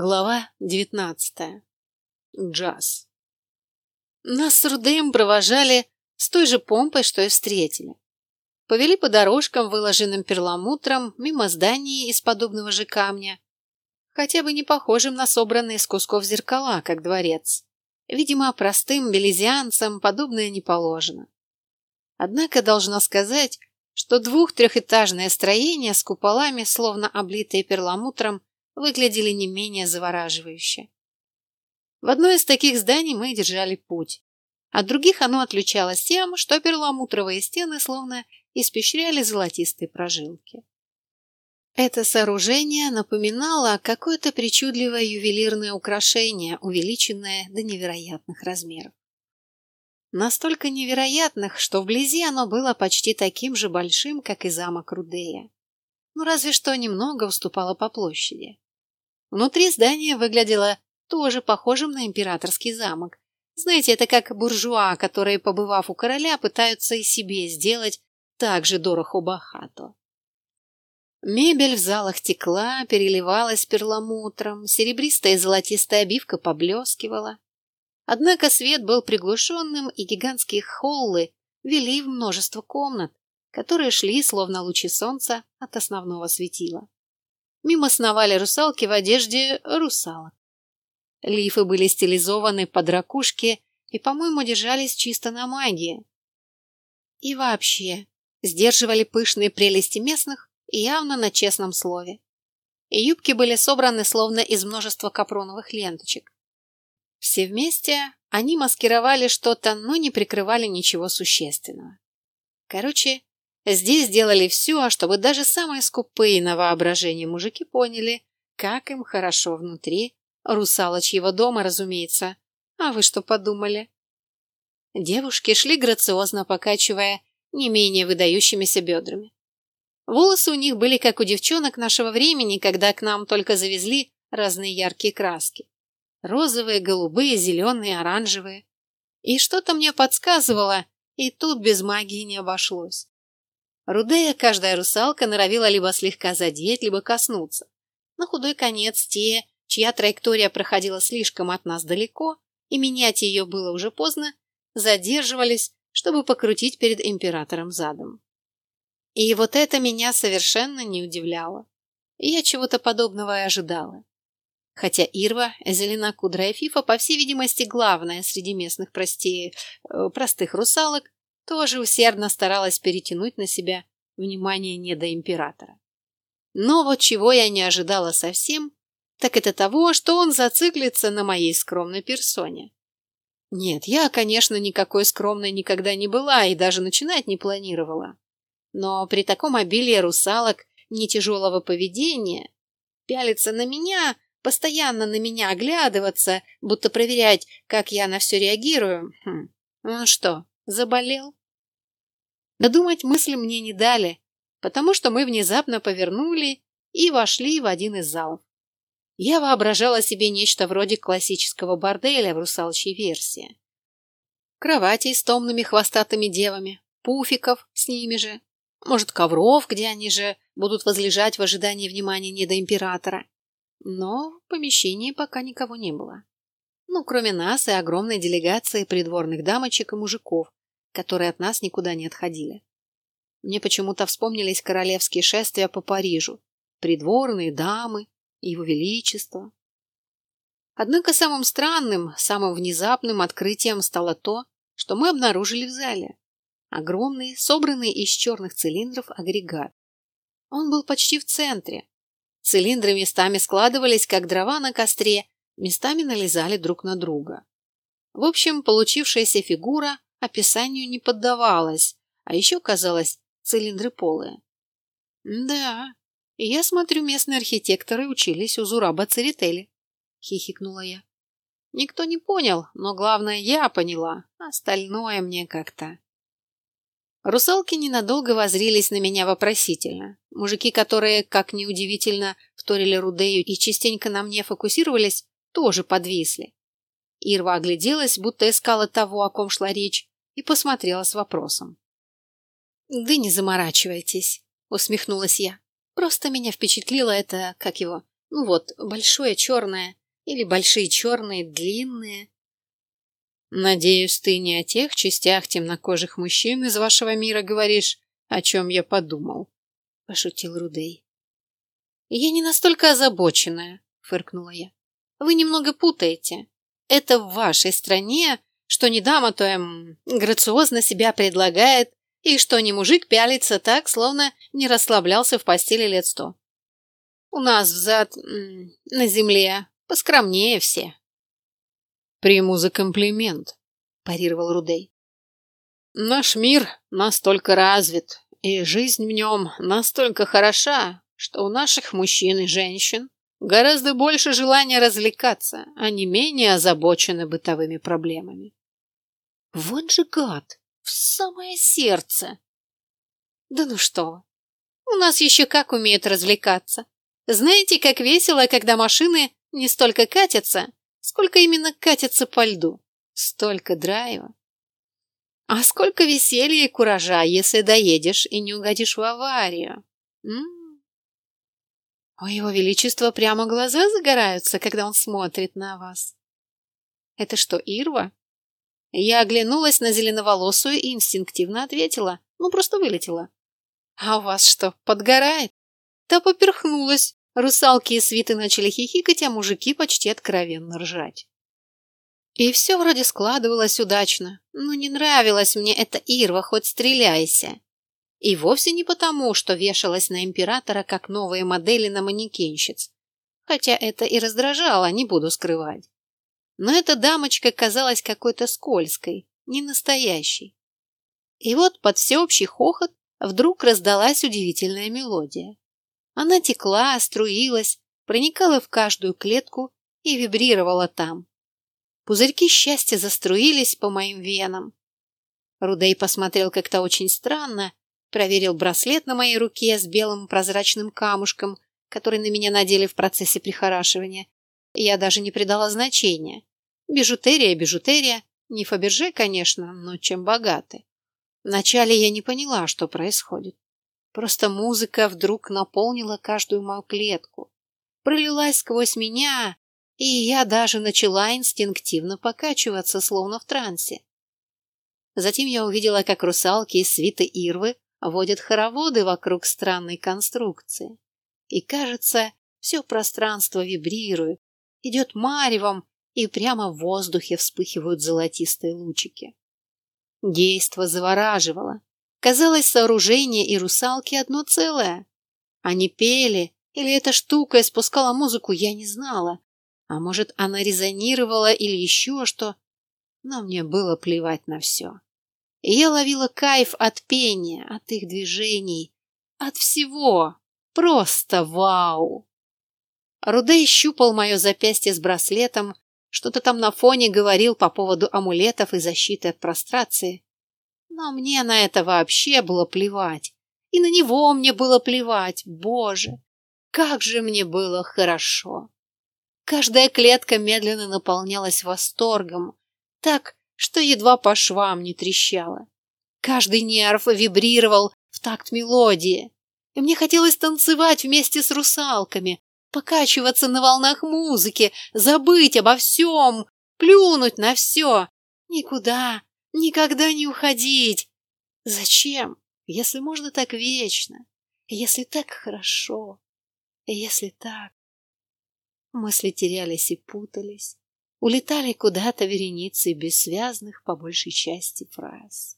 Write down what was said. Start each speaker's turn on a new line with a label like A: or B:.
A: Глава девятнадцатая. Джаз. Нас с Рудеем провожали с той же помпой, что и встретили. Повели по дорожкам, выложенным перламутром, мимо зданий из подобного же камня, хотя бы не похожим на собранные из кусков зеркала, как дворец. Видимо, простым белизианцам подобное не положено. Однако должна сказать, что двух-трехэтажное строение с куполами, словно облитые перламутром, выглядели не менее завораживающе. В одно из таких зданий мы держали путь. От других оно отличалось тем, что перламутровые стены словно испещряли золотистые прожилки. Это сооружение напоминало какое-то причудливое ювелирное украшение, увеличенное до невероятных размеров. Настолько невероятных, что вблизи оно было почти таким же большим, как и замок Рудея. Ну, разве что немного уступало по площади. Внутри здание выглядело тоже похожим на императорский замок. Знаете, это как буржуа, которые, побывав у короля, пытаются и себе сделать так же дорого-богато. Мебель в залах текла, переливалась перламутром, серебристая и золотистая обивка поблескивала. Однако свет был приглушенным, и гигантские холлы вели в множество комнат, которые шли, словно лучи солнца, от основного светила. Мимо сновали русалки в одежде русалок. Лифы были стилизованы под ракушки и, по-моему, держались чисто на магии. И вообще, сдерживали пышные прелести местных и явно на честном слове. И юбки были собраны словно из множества капроновых ленточек. Все вместе они маскировали что-то, но не прикрывали ничего существенного. Короче, Здесь сделали все, чтобы даже самые скупые на воображение мужики поняли, как им хорошо внутри, русалочьего дома, разумеется. А вы что подумали? Девушки шли грациозно, покачивая не менее выдающимися бедрами. Волосы у них были как у девчонок нашего времени, когда к нам только завезли разные яркие краски. Розовые, голубые, зеленые, оранжевые. И что-то мне подсказывало, и тут без магии не обошлось. Рудея каждая русалка норовила либо слегка задеть, либо коснуться. На худой конец те, чья траектория проходила слишком от нас далеко, и менять ее было уже поздно, задерживались, чтобы покрутить перед императором задом. И вот это меня совершенно не удивляло. Я чего-то подобного и ожидала. Хотя Ирва, зеленокудрая фифа, по всей видимости, главная среди местных прости... Э, простых русалок, тоже усердно старалась перетянуть на себя внимание недоимператора. Но вот чего я не ожидала совсем, так это того, что он зациклится на моей скромной персоне. Нет, я, конечно, никакой скромной никогда не была и даже начинать не планировала. Но при таком обилии русалок не тяжелого поведения пялиться на меня, постоянно на меня оглядываться, будто проверять, как я на все реагирую. Хм, ну что, заболел? Додумать мысли мне не дали, потому что мы внезапно повернули и вошли в один из залов. Я воображала себе нечто вроде классического борделя в русалчьей версии. Кровати с томными хвостатыми девами, пуфиков с ними же, может, ковров, где они же будут возлежать в ожидании внимания недоимператора. Но в помещении пока никого не было. Ну, кроме нас и огромной делегации придворных дамочек и мужиков, которые от нас никуда не отходили. Мне почему-то вспомнились королевские шествия по Парижу, придворные дамы, его величество. Однако самым странным, самым внезапным открытием стало то, что мы обнаружили в зале. Огромный, собранный из черных цилиндров агрегат. Он был почти в центре. Цилиндры местами складывались, как дрова на костре, местами налезали друг на друга. В общем, получившаяся фигура описанию не поддавалась, а еще казалось цилиндры полые. Да, я смотрю, местные архитекторы учились у Зураба Церетели, хихикнула я. Никто не понял, но главное, я поняла, остальное мне как-то. Русалки ненадолго возрились на меня вопросительно. Мужики, которые, как неудивительно, вторили Рудею и частенько на мне фокусировались, тоже подвисли. Ирва огляделась, будто искала того, о ком шла речь, и посмотрела с вопросом. «Да не заморачивайтесь», — усмехнулась я. «Просто меня впечатлило это, как его, Ну вот, большое черное или большие черные длинные. Надеюсь, ты не о тех частях темнокожих мужчин из вашего мира говоришь, о чем я подумал, пошутил Рудей. Я не настолько озабоченная, фыркнула я. Вы немного путаете. Это в вашей стране, что не дама, то эм, грациозно себя предлагает, и что не мужик пялится так, словно не расслаблялся в постели лет сто. У нас взад на земле поскромнее все. Приму за комплимент, парировал Рудей. Наш мир настолько развит, и жизнь в нем настолько хороша, что у наших мужчин и женщин гораздо больше желания развлекаться, а не менее озабочены бытовыми проблемами. Вот же гад, в самое сердце. Да ну что у нас еще как умеют развлекаться. Знаете, как весело, когда машины не столько катятся, сколько именно катятся по льду. Столько драйва. А сколько веселья и куража, если доедешь и не угодишь в аварию. М -м -м. У его величества прямо глаза загораются, когда он смотрит на вас. Это что, Ирва? Я оглянулась на зеленоволосую и инстинктивно ответила. Ну, просто вылетела. А у вас что, подгорает? Та поперхнулась, Русалки и свиты начали хихикать, а мужики почти откровенно ржать. И все вроде складывалось удачно, но не нравилась мне эта Ирва, хоть стреляйся. И вовсе не потому, что вешалась на императора, как новые модели на манекенщиц. Хотя это и раздражало, не буду скрывать. Но эта дамочка казалась какой-то скользкой, не настоящей. И вот под всеобщий хохот вдруг раздалась удивительная мелодия. Она текла, струилась, проникала в каждую клетку и вибрировала там. Пузырьки счастья заструились по моим венам. Рудей посмотрел как-то очень странно, проверил браслет на моей руке с белым прозрачным камушком, который на меня надели в процессе прихорашивания. Я даже не придала значения. Бижутерия, бижутерия. Не Фаберже, конечно, но чем богаты. Вначале я не поняла, что происходит. Просто музыка вдруг наполнила каждую мою клетку, пролилась сквозь меня, и я даже начала инстинктивно покачиваться, словно в трансе. Затем я увидела, как русалки из свиты Ирвы водят хороводы вокруг странной конструкции. И, кажется, все пространство вибрирует, идет маревом, и прямо в воздухе вспыхивают золотистые лучики. Действо завораживало. Казалось, сооружение и русалки одно целое. Они пели, или эта штука испускала музыку, я не знала. А может, она резонировала или еще что. Но мне было плевать на все. И я ловила кайф от пения, от их движений, от всего. Просто вау! Рудей щупал мое запястье с браслетом, что-то там на фоне говорил по поводу амулетов и защиты от прострации. Но мне на это вообще было плевать. И на него мне было плевать. Боже, как же мне было хорошо. Каждая клетка медленно наполнялась восторгом, так, что едва по швам не трещала. Каждый нерв вибрировал в такт мелодии. И мне хотелось танцевать вместе с русалками, покачиваться на волнах музыки, забыть обо всем, плюнуть на все. Никуда, Никогда не уходить! Зачем, если можно так вечно? Если так хорошо? Если так... Мысли терялись и путались, улетали куда-то вереницей бессвязных по большей части фраз.